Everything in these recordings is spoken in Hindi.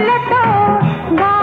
दिल तो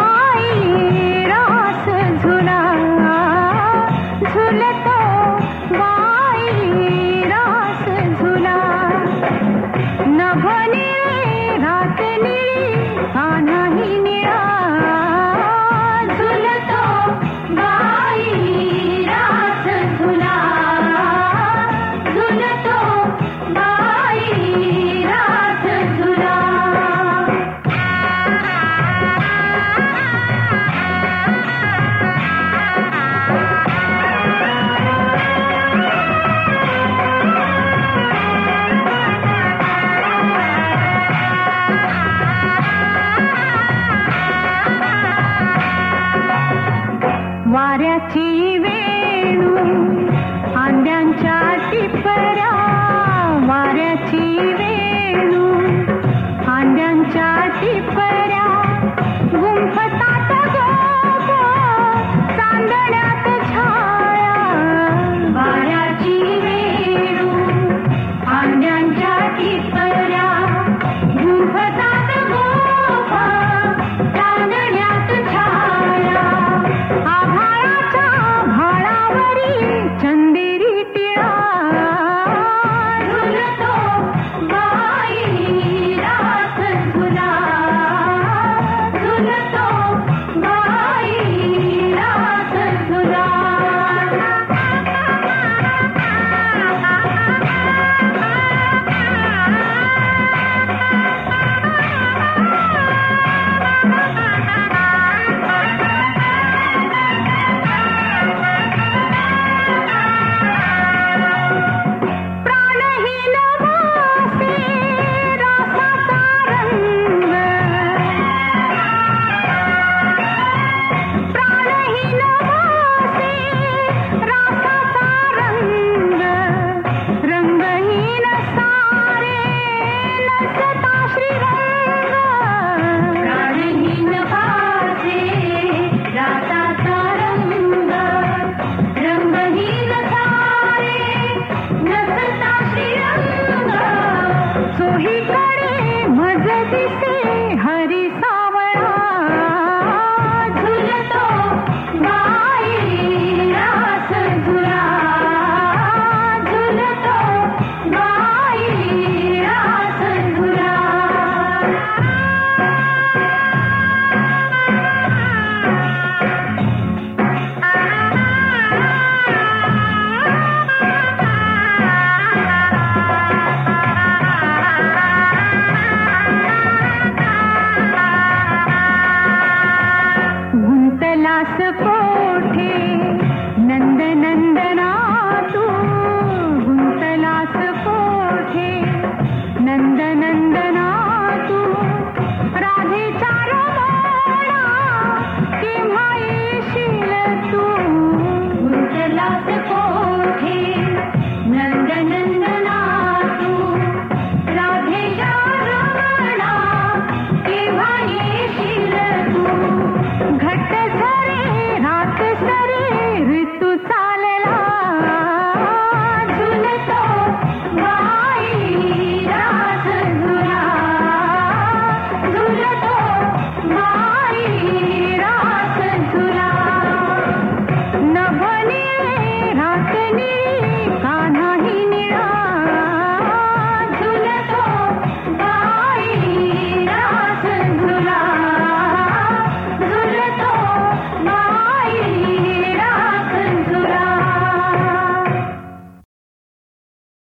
चोहीकडे मज से हरी for